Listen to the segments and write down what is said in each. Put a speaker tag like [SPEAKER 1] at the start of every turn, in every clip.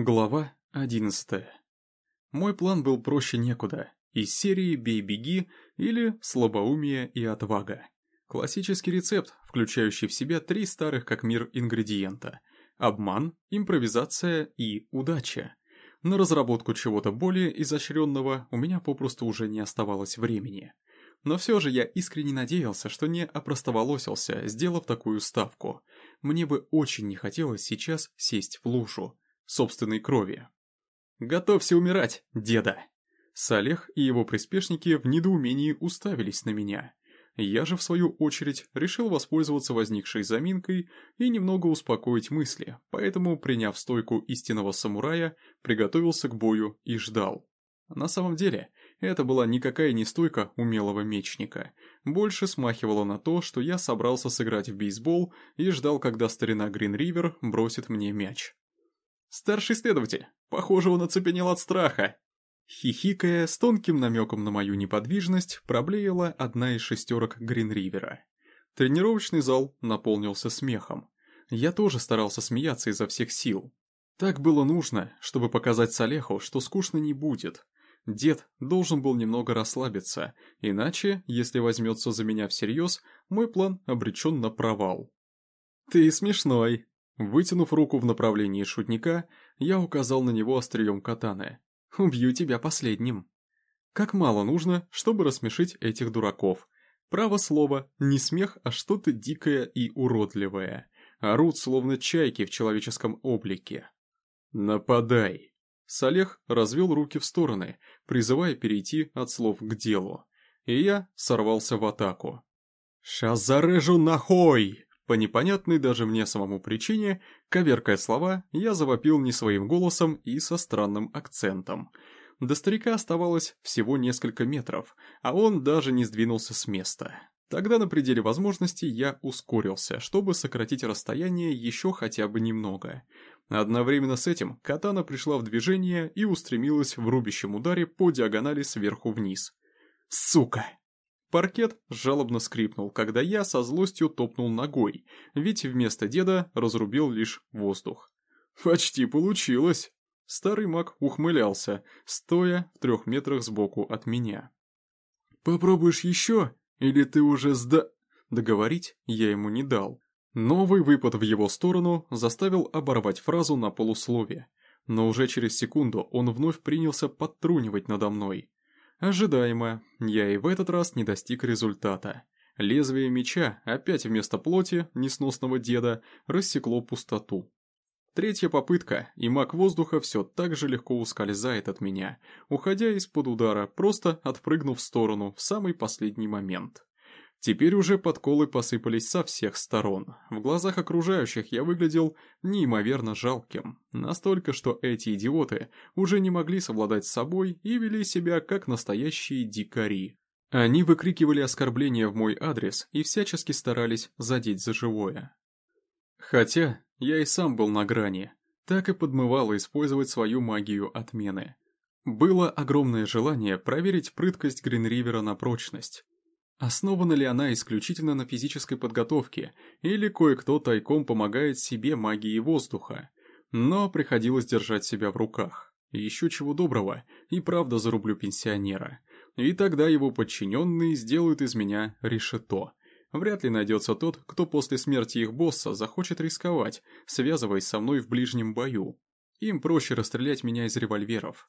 [SPEAKER 1] Глава 11. Мой план был проще некуда. Из серии «Бей-беги» или «Слабоумие и отвага». Классический рецепт, включающий в себя три старых как мир ингредиента. Обман, импровизация и удача. На разработку чего-то более изощренного у меня попросту уже не оставалось времени. Но все же я искренне надеялся, что не опростоволосился, сделав такую ставку. Мне бы очень не хотелось сейчас сесть в лужу собственной крови. «Готовься умирать, деда!» Салех и его приспешники в недоумении уставились на меня. Я же, в свою очередь, решил воспользоваться возникшей заминкой и немного успокоить мысли, поэтому, приняв стойку истинного самурая, приготовился к бою и ждал. На самом деле, это была никакая не стойка умелого мечника. Больше смахивало на то, что я собрался сыграть в бейсбол и ждал, когда старина Грин Ривер бросит мне мяч. «Старший следователь, похоже, он оцепенел от страха». Хихикая, с тонким намеком на мою неподвижность, проблеяла одна из шестерок Гринривера. Тренировочный зал наполнился смехом. Я тоже старался смеяться изо всех сил. Так было нужно, чтобы показать Салеху, что скучно не будет. Дед должен был немного расслабиться, иначе, если возьмется за меня всерьез, мой план обречен на провал. «Ты смешной», Вытянув руку в направлении шутника, я указал на него острием катаны. «Убью тебя последним». Как мало нужно, чтобы рассмешить этих дураков. Право слово, не смех, а что-то дикое и уродливое. Орут, словно чайки в человеческом облике. «Нападай!» Салех развел руки в стороны, призывая перейти от слов к делу. И я сорвался в атаку. «Ща зарежу нахой!» По непонятной даже мне самому причине, коверкая слова, я завопил не своим голосом и со странным акцентом. До старика оставалось всего несколько метров, а он даже не сдвинулся с места. Тогда на пределе возможностей я ускорился, чтобы сократить расстояние еще хотя бы немного. Одновременно с этим катана пришла в движение и устремилась в рубящем ударе по диагонали сверху вниз. «Сука!» Паркет жалобно скрипнул, когда я со злостью топнул ногой, ведь вместо деда разрубил лишь воздух. «Почти получилось!» Старый маг ухмылялся, стоя в трех метрах сбоку от меня. «Попробуешь еще? Или ты уже сда...» Договорить я ему не дал. Новый выпад в его сторону заставил оборвать фразу на полуслове, но уже через секунду он вновь принялся подтрунивать надо мной. Ожидаемо, я и в этот раз не достиг результата. Лезвие меча, опять вместо плоти, несносного деда, рассекло пустоту. Третья попытка, и маг воздуха все так же легко ускользает от меня, уходя из-под удара, просто отпрыгнув в сторону в самый последний момент. Теперь уже подколы посыпались со всех сторон. В глазах окружающих я выглядел неимоверно жалким. Настолько, что эти идиоты уже не могли совладать с собой и вели себя как настоящие дикари. Они выкрикивали оскорбления в мой адрес и всячески старались задеть за живое. Хотя я и сам был на грани, так и подмывало использовать свою магию отмены. Было огромное желание проверить прыткость Гринривера на прочность, Основана ли она исключительно на физической подготовке, или кое-кто тайком помогает себе магией воздуха? Но приходилось держать себя в руках. Еще чего доброго, и правда зарублю пенсионера. И тогда его подчиненные сделают из меня решето. Вряд ли найдется тот, кто после смерти их босса захочет рисковать, связываясь со мной в ближнем бою. Им проще расстрелять меня из револьверов.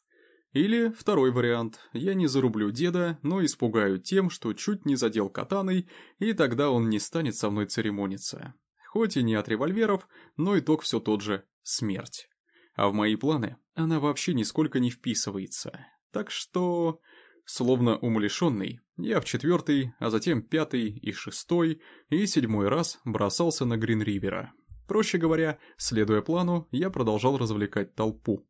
[SPEAKER 1] Или второй вариант, я не зарублю деда, но испугаю тем, что чуть не задел катаной, и тогда он не станет со мной церемониться. Хоть и не от револьверов, но итог все тот же – смерть. А в мои планы она вообще нисколько не вписывается. Так что, словно умалишенный, я в четвертый, а затем пятый и шестой, и седьмой раз бросался на Гринривера. Проще говоря, следуя плану, я продолжал развлекать толпу.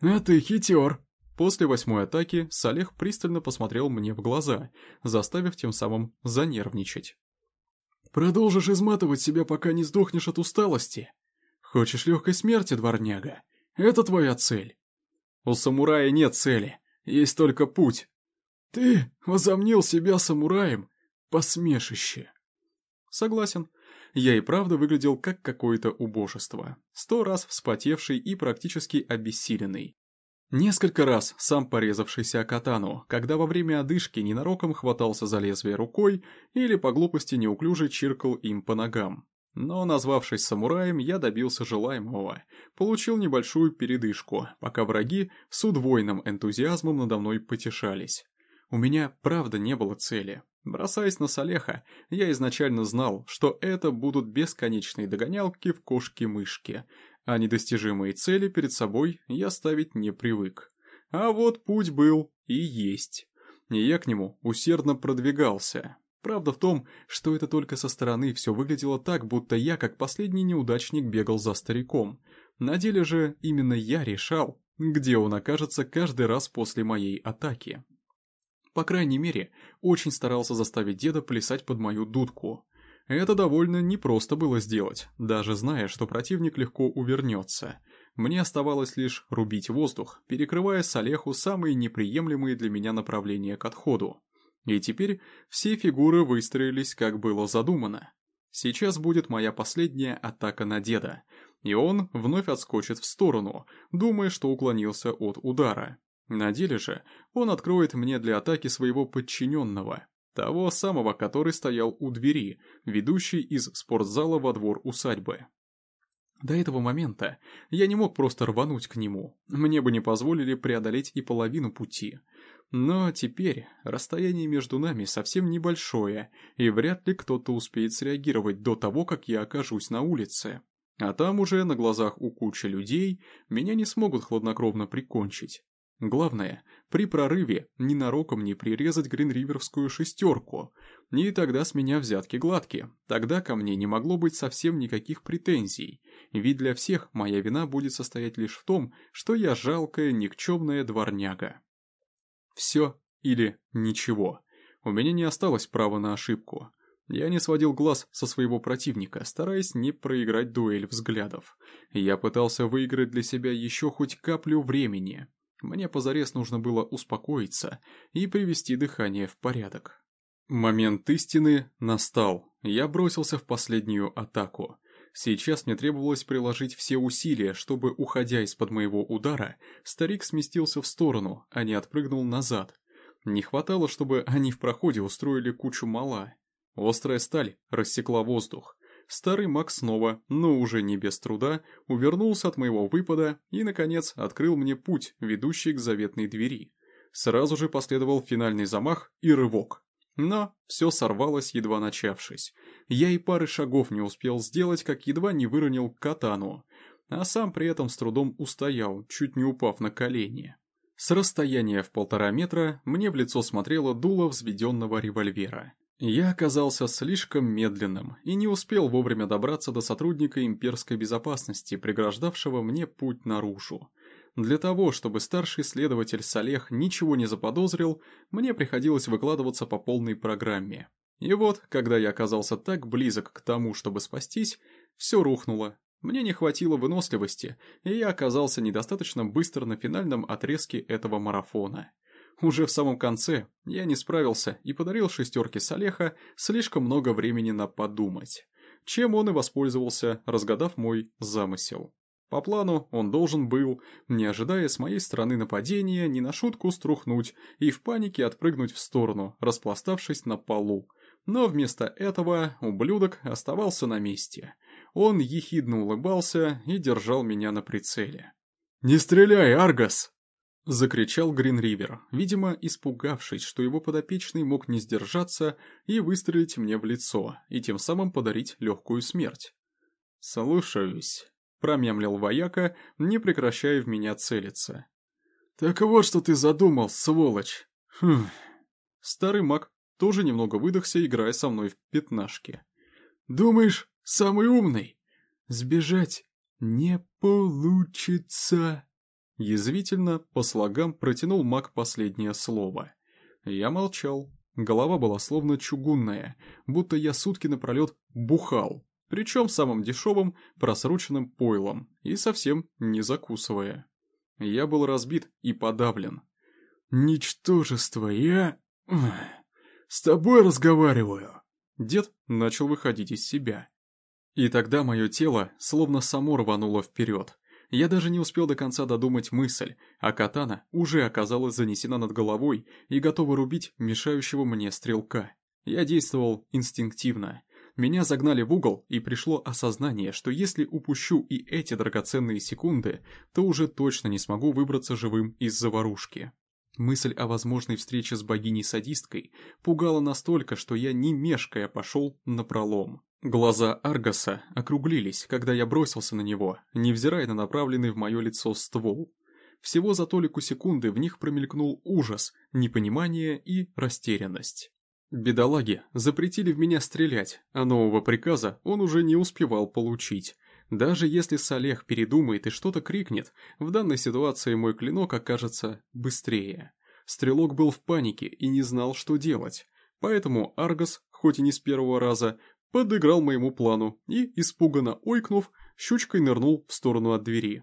[SPEAKER 1] «А ты хитер!» После восьмой атаки Салех пристально посмотрел мне в глаза, заставив тем самым занервничать. «Продолжишь изматывать себя, пока не сдохнешь от усталости? Хочешь легкой смерти, дворняга? Это твоя цель?» «У самурая нет цели, есть только путь». «Ты возомнил себя самураем? Посмешище!» «Согласен. я и правда выглядел как какое-то убожество. Сто раз вспотевший и практически обессиленный. Несколько раз сам порезавшийся катану, когда во время одышки ненароком хватался за лезвие рукой или по глупости неуклюже чиркал им по ногам. Но, назвавшись самураем, я добился желаемого. Получил небольшую передышку, пока враги с удвоенным энтузиазмом надо мной потешались. У меня правда не было цели. Бросаясь на Салеха, я изначально знал, что это будут бесконечные догонялки в кошки-мышки, а недостижимые цели перед собой я ставить не привык. А вот путь был и есть. И я к нему усердно продвигался. Правда в том, что это только со стороны все выглядело так, будто я, как последний неудачник, бегал за стариком. На деле же именно я решал, где он окажется каждый раз после моей атаки. По крайней мере, очень старался заставить деда плясать под мою дудку. Это довольно непросто было сделать, даже зная, что противник легко увернется. Мне оставалось лишь рубить воздух, перекрывая Салеху самые неприемлемые для меня направления к отходу. И теперь все фигуры выстроились, как было задумано. Сейчас будет моя последняя атака на деда, и он вновь отскочит в сторону, думая, что уклонился от удара. На деле же он откроет мне для атаки своего подчиненного, того самого, который стоял у двери, ведущей из спортзала во двор усадьбы. До этого момента я не мог просто рвануть к нему, мне бы не позволили преодолеть и половину пути. Но теперь расстояние между нами совсем небольшое, и вряд ли кто-то успеет среагировать до того, как я окажусь на улице. А там уже на глазах у кучи людей меня не смогут хладнокровно прикончить. Главное, при прорыве ненароком не прирезать гринриверскую шестерку, и тогда с меня взятки гладкие, тогда ко мне не могло быть совсем никаких претензий, ведь для всех моя вина будет состоять лишь в том, что я жалкая никчемная дворняга. Все или ничего. У меня не осталось права на ошибку. Я не сводил глаз со своего противника, стараясь не проиграть дуэль взглядов. Я пытался выиграть для себя еще хоть каплю времени, мне позарез нужно было успокоиться и привести дыхание в порядок. Момент истины настал. Я бросился в последнюю атаку. Сейчас мне требовалось приложить все усилия, чтобы, уходя из-под моего удара, старик сместился в сторону, а не отпрыгнул назад. Не хватало, чтобы они в проходе устроили кучу мала. Острая сталь рассекла воздух. Старый маг снова, но уже не без труда, увернулся от моего выпада и, наконец, открыл мне путь, ведущий к заветной двери. Сразу же последовал финальный замах и рывок. Но все сорвалось, едва начавшись. Я и пары шагов не успел сделать, как едва не выронил катану, а сам при этом с трудом устоял, чуть не упав на колени. С расстояния в полтора метра мне в лицо смотрело дуло взведенного револьвера. Я оказался слишком медленным и не успел вовремя добраться до сотрудника имперской безопасности, преграждавшего мне путь наружу. Для того, чтобы старший следователь Салех ничего не заподозрил, мне приходилось выкладываться по полной программе. И вот, когда я оказался так близок к тому, чтобы спастись, все рухнуло. Мне не хватило выносливости, и я оказался недостаточно быстро на финальном отрезке этого марафона. Уже в самом конце я не справился и подарил шестерке Салеха слишком много времени на подумать, чем он и воспользовался, разгадав мой замысел. По плану он должен был, не ожидая с моей стороны нападения, не на шутку струхнуть и в панике отпрыгнуть в сторону, распластавшись на полу. Но вместо этого ублюдок оставался на месте. Он ехидно улыбался и держал меня на прицеле. «Не стреляй, Аргас!» Закричал Гринривер, видимо, испугавшись, что его подопечный мог не сдержаться и выстрелить мне в лицо, и тем самым подарить легкую смерть. «Слушаюсь», — промямлил вояка, не прекращая в меня целиться. «Так вот, что ты задумал, сволочь!» Хм. Старый маг тоже немного выдохся, играя со мной в пятнашки. «Думаешь, самый умный? Сбежать не получится!» Язвительно, по слогам, протянул маг последнее слово. Я молчал. Голова была словно чугунная, будто я сутки напролет бухал, причем самым дешевым, просроченным пойлом, и совсем не закусывая. Я был разбит и подавлен. «Ничтожество, я... с тобой разговариваю!» Дед начал выходить из себя. И тогда мое тело словно само рвануло вперед. Я даже не успел до конца додумать мысль, а катана уже оказалась занесена над головой и готова рубить мешающего мне стрелка. Я действовал инстинктивно. Меня загнали в угол, и пришло осознание, что если упущу и эти драгоценные секунды, то уже точно не смогу выбраться живым из заварушки. Мысль о возможной встрече с богиней-садисткой пугала настолько, что я не мешкая пошел на пролом. Глаза Аргаса округлились, когда я бросился на него, невзирая на направленный в мое лицо ствол. Всего за толику секунды в них промелькнул ужас, непонимание и растерянность. Бедолаги запретили в меня стрелять, а нового приказа он уже не успевал получить. Даже если Салех передумает и что-то крикнет, в данной ситуации мой клинок окажется быстрее. Стрелок был в панике и не знал, что делать. Поэтому Аргас, хоть и не с первого раза, подыграл моему плану и, испуганно ойкнув, щучкой нырнул в сторону от двери.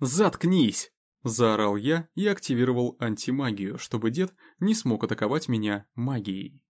[SPEAKER 1] «Заткнись!» – заорал я и активировал антимагию, чтобы дед не смог атаковать меня магией.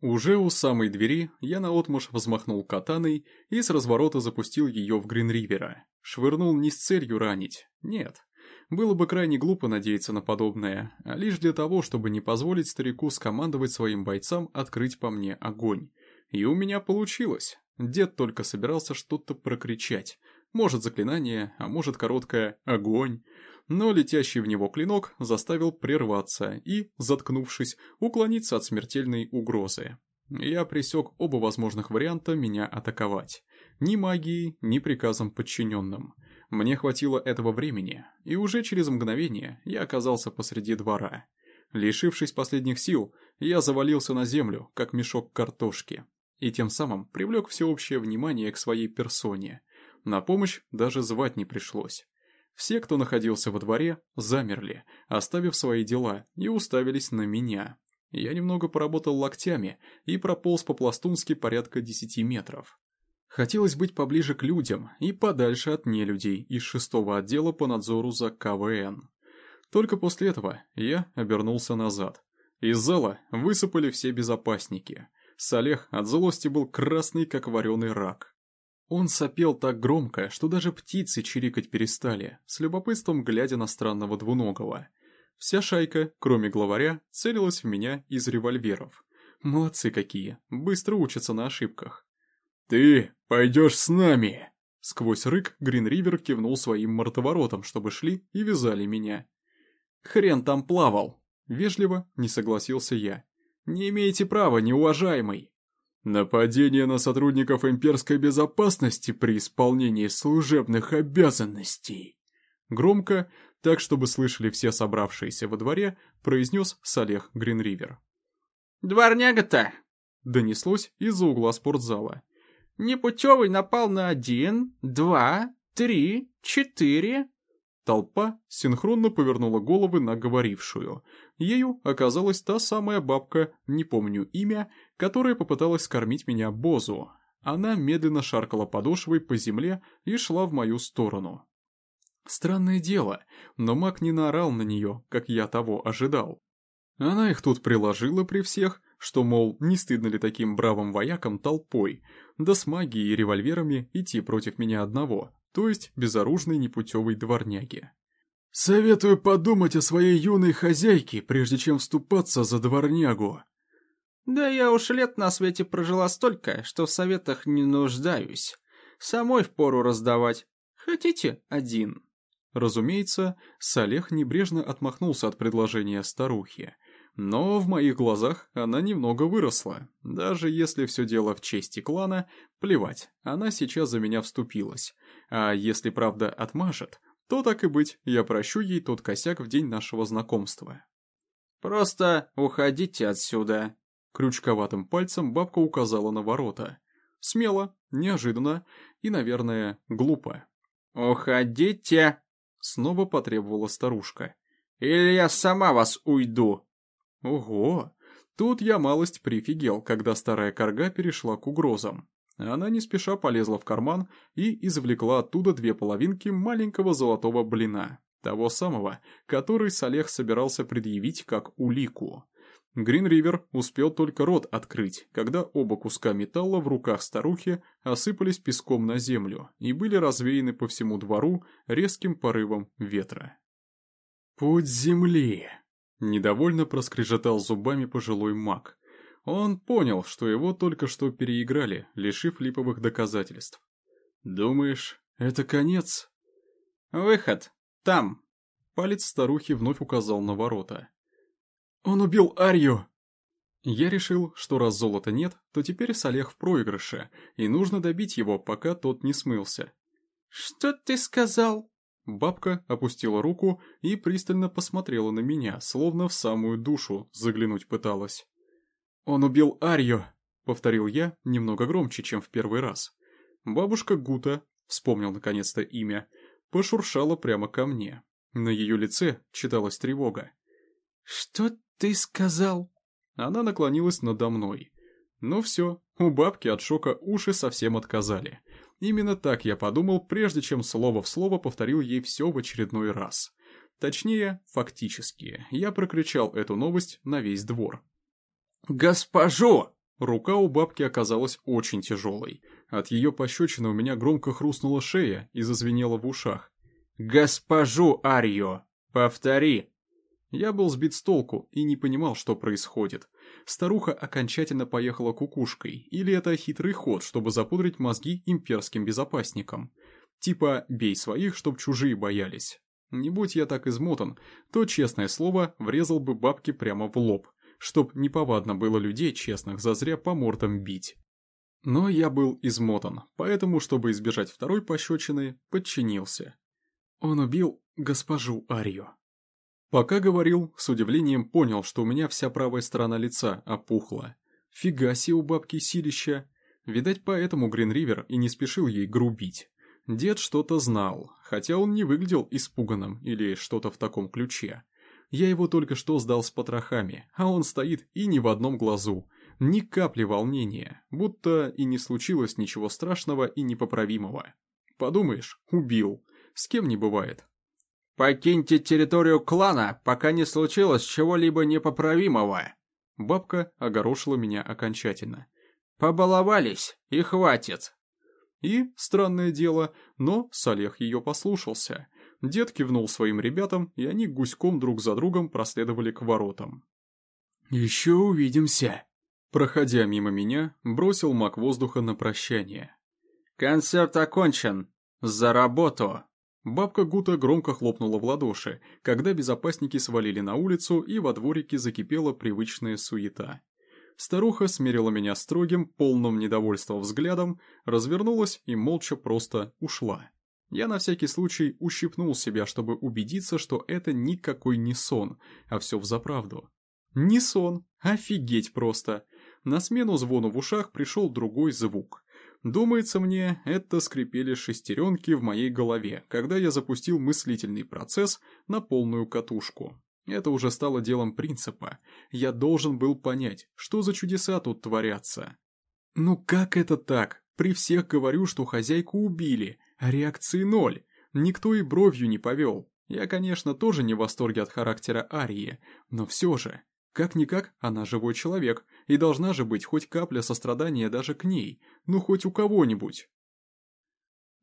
[SPEAKER 1] Уже у самой двери я наотмашь взмахнул катаной и с разворота запустил ее в Гринривера. Швырнул не с целью ранить, нет. Было бы крайне глупо надеяться на подобное, а лишь для того, чтобы не позволить старику скомандовать своим бойцам открыть по мне огонь. И у меня получилось. Дед только собирался что-то прокричать. Может заклинание, а может короткое «огонь». Но летящий в него клинок заставил прерваться и, заткнувшись, уклониться от смертельной угрозы. Я пресек оба возможных варианта меня атаковать. Ни магией, ни приказом подчиненным. Мне хватило этого времени, и уже через мгновение я оказался посреди двора. Лишившись последних сил, я завалился на землю, как мешок картошки и тем самым привлек всеобщее внимание к своей персоне. На помощь даже звать не пришлось. Все, кто находился во дворе, замерли, оставив свои дела, и уставились на меня. Я немного поработал локтями и прополз по-пластунски порядка десяти метров. Хотелось быть поближе к людям и подальше от нелюдей из шестого отдела по надзору за КВН. Только после этого я обернулся назад. Из зала высыпали все безопасники – Салех от злости был красный, как вареный рак. Он сопел так громко, что даже птицы чирикать перестали, с любопытством глядя на странного двуногого. Вся шайка, кроме главаря, целилась в меня из револьверов. Молодцы какие, быстро учатся на ошибках. «Ты пойдешь с нами!» Сквозь рык Гринривер кивнул своим мордоворотом, чтобы шли и вязали меня. «Хрен там плавал!» Вежливо не согласился я. Не имеете права, неуважаемый. Нападение на сотрудников имперской безопасности при исполнении служебных обязанностей. Громко, так чтобы слышали все собравшиеся во дворе, произнес Салех Гринривер.
[SPEAKER 2] «Дворняга-то!»
[SPEAKER 1] Донеслось из-за угла спортзала.
[SPEAKER 2] «Непутевый напал на один, два, три, четыре,
[SPEAKER 1] Толпа синхронно повернула головы на говорившую. Ею оказалась та самая бабка, не помню имя, которая попыталась скормить меня Бозу. Она медленно шаркала подошвой по земле и шла в мою сторону. Странное дело, но маг не наорал на нее, как я того ожидал. Она их тут приложила при всех, что, мол, не стыдно ли таким бравым воякам толпой, да с магией и револьверами идти против меня одного, то есть безоружной непутевой дворняги. «Советую подумать о своей юной хозяйке, прежде чем вступаться за дворнягу».
[SPEAKER 2] «Да я уж лет на свете прожила столько, что в советах не нуждаюсь. Самой впору раздавать. Хотите один?»
[SPEAKER 1] Разумеется, Салех небрежно отмахнулся от предложения старухи, но в моих глазах она немного выросла. Даже если все дело в чести клана, плевать, она сейчас за меня вступилась. А если правда отмажет, то так и быть, я прощу ей тот косяк в день нашего знакомства.
[SPEAKER 2] «Просто уходите отсюда!»
[SPEAKER 1] Крючковатым пальцем бабка указала на ворота. Смело, неожиданно и, наверное, глупо.
[SPEAKER 2] «Уходите!»
[SPEAKER 1] Снова потребовала старушка.
[SPEAKER 2] «Или я сама вас уйду!»
[SPEAKER 1] Ого! Тут я малость прифигел, когда старая корга перешла к угрозам. Она не спеша полезла в карман и извлекла оттуда две половинки маленького золотого блина, того самого, который Салех собирался предъявить как улику. Гринривер успел только рот открыть, когда оба куска металла в руках старухи осыпались песком на землю и были развеяны по всему двору резким порывом ветра. «Путь земли!» — недовольно проскрежетал зубами пожилой маг. Он понял, что его только что переиграли, лишив липовых доказательств. «Думаешь, это конец?»
[SPEAKER 2] «Выход! Там!»
[SPEAKER 1] Палец старухи вновь указал на ворота.
[SPEAKER 2] «Он убил Арью!»
[SPEAKER 1] Я решил, что раз золота нет, то теперь Салех в проигрыше, и нужно добить его, пока тот не смылся.
[SPEAKER 2] «Что ты сказал?»
[SPEAKER 1] Бабка опустила руку и пристально посмотрела на меня, словно в самую душу заглянуть пыталась.
[SPEAKER 2] «Он убил Арью!»
[SPEAKER 1] — повторил я немного громче, чем в первый раз. Бабушка Гута, вспомнил наконец-то имя, пошуршала прямо ко мне. На ее лице читалась тревога.
[SPEAKER 2] «Что ты сказал?»
[SPEAKER 1] Она наклонилась надо мной. Ну все, у бабки от шока уши совсем отказали. Именно так я подумал, прежде чем слово в слово повторил ей все в очередной раз. Точнее, фактически, я прокричал эту новость на весь двор.
[SPEAKER 2] «Госпожу!»
[SPEAKER 1] Рука у бабки оказалась очень тяжелой. От ее пощечины у меня громко хрустнула шея и зазвенела в ушах.
[SPEAKER 2] «Госпожу Арьо! Повтори!»
[SPEAKER 1] Я был сбит с толку и не понимал, что происходит. Старуха окончательно поехала кукушкой, или это хитрый ход, чтобы запудрить мозги имперским безопасникам. Типа «бей своих, чтоб чужие боялись». Не будь я так измотан, то, честное слово, врезал бы бабке прямо в лоб, чтоб неповадно было людей честных зазря по мордам бить. Но я был измотан, поэтому, чтобы избежать второй пощечины, подчинился. Он убил госпожу Арию. Пока говорил, с удивлением понял, что у меня вся правая сторона лица опухла. Фига себе у бабки силища. Видать, поэтому Гринривер и не спешил ей грубить. Дед что-то знал, хотя он не выглядел испуганным или что-то в таком ключе. Я его только что сдал с потрохами, а он стоит и ни в одном глазу. Ни капли волнения, будто и не случилось ничего страшного и непоправимого. Подумаешь, убил. С кем не бывает.
[SPEAKER 2] «Покиньте территорию клана, пока не случилось чего-либо непоправимого!»
[SPEAKER 1] Бабка огорошила меня окончательно.
[SPEAKER 2] «Побаловались, и хватит!»
[SPEAKER 1] И, странное дело, но Салех ее послушался. Дед кивнул своим ребятам, и они гуськом друг за другом проследовали к воротам.
[SPEAKER 2] «Еще увидимся!»
[SPEAKER 1] Проходя мимо меня, бросил маг воздуха на прощание.
[SPEAKER 2] «Концерт окончен! За работу!»
[SPEAKER 1] Бабка Гута громко хлопнула в ладоши, когда безопасники свалили на улицу и во дворике закипела привычная суета. Старуха смерила меня строгим, полным недовольства взглядом, развернулась и молча просто ушла. Я на всякий случай ущипнул себя, чтобы убедиться, что это никакой не сон, а все взаправду. Не сон, офигеть просто. На смену звону в ушах пришел другой звук. Думается мне, это скрипели шестеренки в моей голове, когда я запустил мыслительный процесс на полную катушку. Это уже стало делом принципа. Я должен был понять, что за чудеса тут творятся. Ну как это так? При всех говорю, что хозяйку убили, а реакции ноль. Никто и бровью не повел. Я, конечно, тоже не в восторге от характера Арии, но все же, как-никак, она живой человек, и должна же быть хоть капля сострадания даже к ней, ну хоть у кого-нибудь.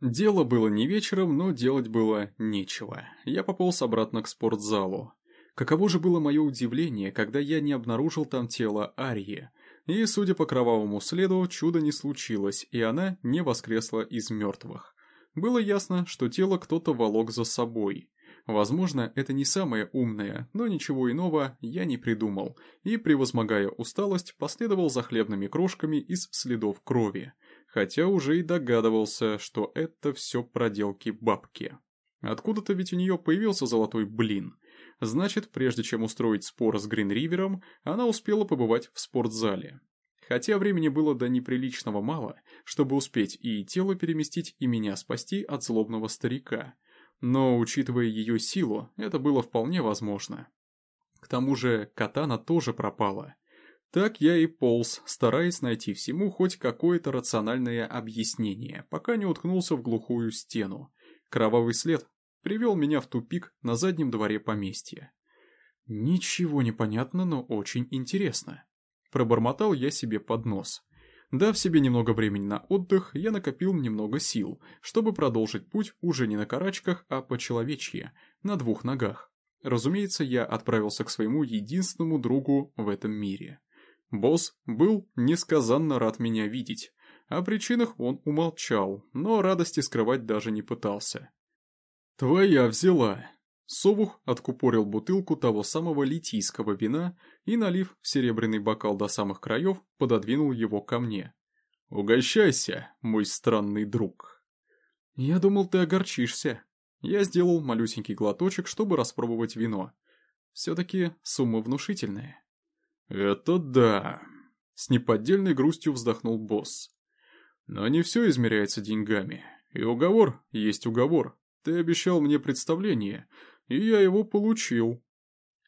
[SPEAKER 1] Дело было не вечером, но делать было нечего. Я пополз обратно к спортзалу. Каково же было мое удивление, когда я не обнаружил там тело Арии. И, судя по кровавому следу, чудо не случилось, и она не воскресла из мертвых. Было ясно, что тело кто-то волок за собой. Возможно, это не самое умное, но ничего иного я не придумал, и, превозмогая усталость, последовал за хлебными крошками из следов крови, хотя уже и догадывался, что это все проделки бабки. Откуда-то ведь у нее появился золотой блин. Значит, прежде чем устроить спор с Гринривером, она успела побывать в спортзале. Хотя времени было до неприличного мало, чтобы успеть и тело переместить, и меня спасти от злобного старика – но, учитывая ее силу, это было вполне возможно. К тому же, катана тоже пропала. Так я и полз, стараясь найти всему хоть какое-то рациональное объяснение, пока не уткнулся в глухую стену. Кровавый след привел меня в тупик на заднем дворе поместья. Ничего не понятно, но очень интересно. Пробормотал я себе под нос. Дав себе немного времени на отдых, я накопил немного сил, чтобы продолжить путь уже не на карачках, а по-человечье, на двух ногах. Разумеется, я отправился к своему единственному другу в этом мире. Босс был несказанно рад меня видеть. О причинах он умолчал, но радости скрывать даже не пытался. «Твоя взяла!» Совух откупорил бутылку того самого литийского вина и, налив в серебряный бокал до самых краев, пододвинул его ко мне. «Угощайся, мой странный друг!» «Я думал, ты огорчишься». Я сделал малюсенький глоточек, чтобы распробовать вино. Все-таки сумма внушительная. «Это да!» С неподдельной грустью вздохнул босс. «Но не все измеряется деньгами. И уговор есть уговор. Ты обещал мне представление, и я его получил.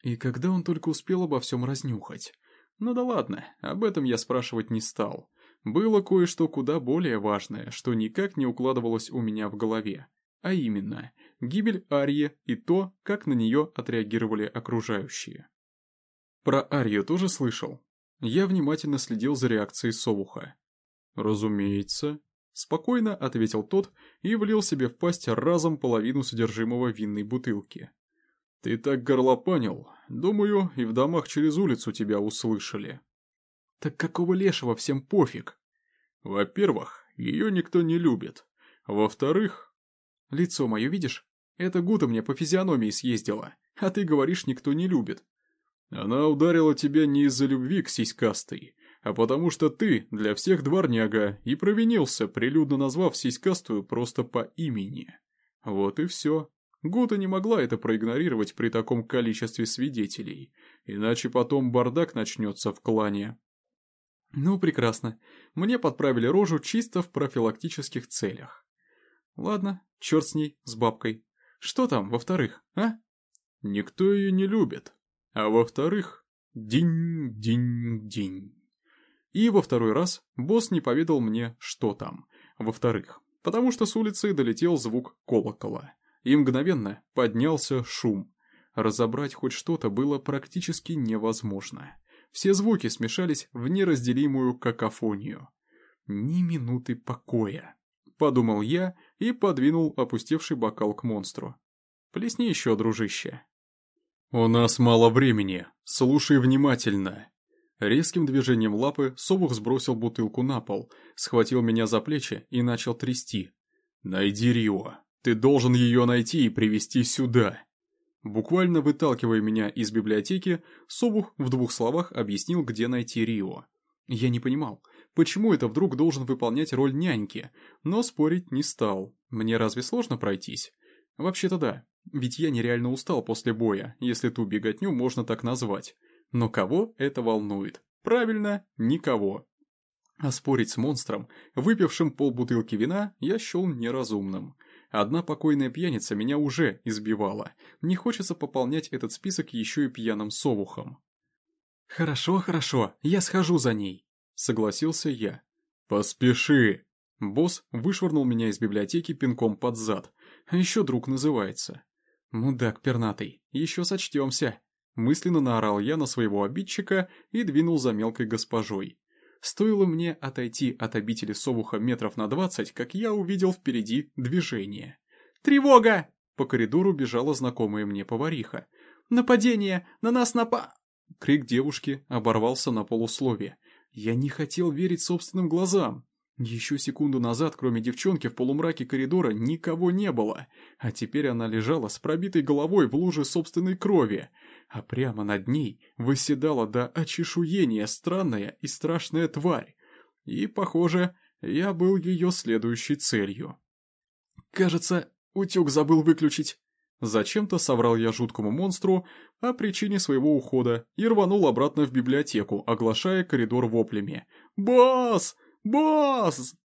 [SPEAKER 1] И когда он только успел обо всем разнюхать? Ну да ладно, об этом я спрашивать не стал. Было кое-что куда более важное, что никак не укладывалось у меня в голове. А именно, гибель Арьи и то, как на нее отреагировали окружающие. Про Арью тоже слышал? Я внимательно следил за реакцией Совуха. «Разумеется», — спокойно ответил тот и влил себе в пасть разом половину содержимого винной бутылки. «Ты так горлопанил. Думаю, и в домах через улицу тебя услышали». «Так какого лешего всем пофиг?» «Во-первых, ее никто не любит. Во-вторых...» «Лицо мое видишь? Это Гуда мне по физиономии съездила, а ты говоришь, никто не любит». «Она ударила тебя не из-за любви к сиськастой, а потому что ты для всех дворняга и провинился, прилюдно назвав сиськастую просто по имени. Вот и все. Гута не могла это проигнорировать при таком количестве свидетелей, иначе потом бардак начнется в клане. Ну, прекрасно. Мне подправили рожу чисто в профилактических целях. Ладно, черт с ней, с бабкой. Что там, во-вторых, а? Никто ее не любит. А во-вторых, динь-динь-динь. И во второй раз босс не поведал мне, что там. Во-вторых, потому что с улицы долетел звук колокола. И мгновенно поднялся шум. Разобрать хоть что-то было практически невозможно. Все звуки смешались в неразделимую какофонию. Ни минуты покоя. Подумал я и подвинул опустевший бокал к монстру. Плесни еще, дружище. «У нас мало времени. Слушай внимательно», Резким движением лапы Собух сбросил бутылку на пол, схватил меня за плечи и начал трясти. «Найди Рио. Ты должен ее найти и привести сюда». Буквально выталкивая меня из библиотеки, Собух в двух словах объяснил, где найти Рио. Я не понимал, почему это вдруг должен выполнять роль няньки, но спорить не стал. Мне разве сложно пройтись? Вообще-то да, ведь я нереально устал после боя, если ту беготню можно так назвать. Но кого это волнует? Правильно, никого. А спорить с монстром, выпившим полбутылки вина, я счел неразумным. Одна покойная пьяница меня уже избивала. Не хочется пополнять этот список еще и пьяным совухом. «Хорошо, хорошо, я схожу за ней», — согласился я. «Поспеши!» Босс вышвырнул меня из библиотеки пинком под зад. А еще друг называется. «Мудак пернатый, еще сочтемся». Мысленно наорал я на своего обидчика и двинул за мелкой госпожой. Стоило мне отойти от обители совуха метров на двадцать, как я увидел впереди движение. «Тревога!» По коридору бежала знакомая мне повариха. «Нападение! На нас напа...» Крик девушки оборвался на полусловие. Я не хотел верить собственным глазам. Еще секунду назад, кроме девчонки, в полумраке коридора никого не было, а теперь она лежала с пробитой головой в луже собственной крови, а прямо над ней выседала до очешуения странная и страшная тварь. И, похоже, я был ее следующей целью. Кажется, утюг забыл выключить. Зачем-то соврал я жуткому монстру о причине своего ухода и рванул обратно в библиотеку, оглашая коридор воплями. «Босс! Босс!»